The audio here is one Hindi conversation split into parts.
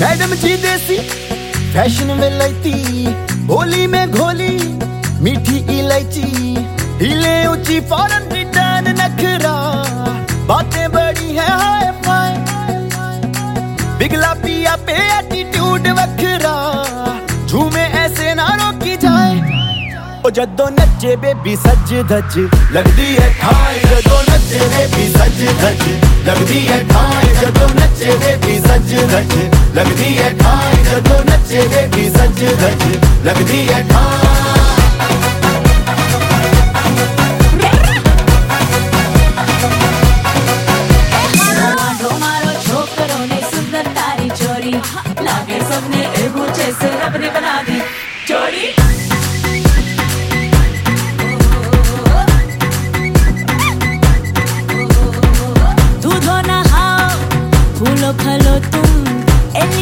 मैडम जी देसी, फ़ैशन में लैती बोली में घोली, मीठी इलायची हिले ऊँची फॉरन रिटर्न नखरा। बातें बड़ी है, हाय, फाय, बिगला पिया पे एटीट्यूड वखरा। झूमे ऐसे ना रोकी जाए ओ जदो नचे बेबी सज धज लगदी है ठाई जदो नचे बेबी सज धज लगदी है ठाई जदो नचे बेबी सज धज लगदी है ठाई जदो नचे बेबी सज धज लगदी है बना दी। चोरी।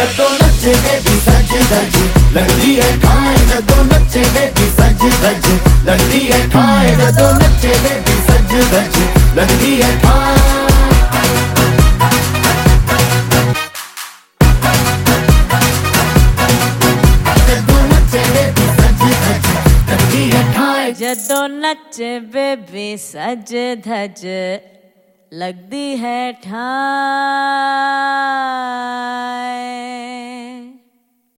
है ओ ठाए जदो नचे बेबी सज धज लगदी है ठाई जदो नचे बेबी सज धज लगदी है ठाई जदो नचे बेबी सज धज लगदी है ठाई जदो नचे बेबी सज धज लगदी है ठाई ਜਦੋਂ ਨੱਚੇ ਬੇਬੀ ਸਜ ਧਜ ਲੱਗਦੀ ਹੈ ਠਾਂ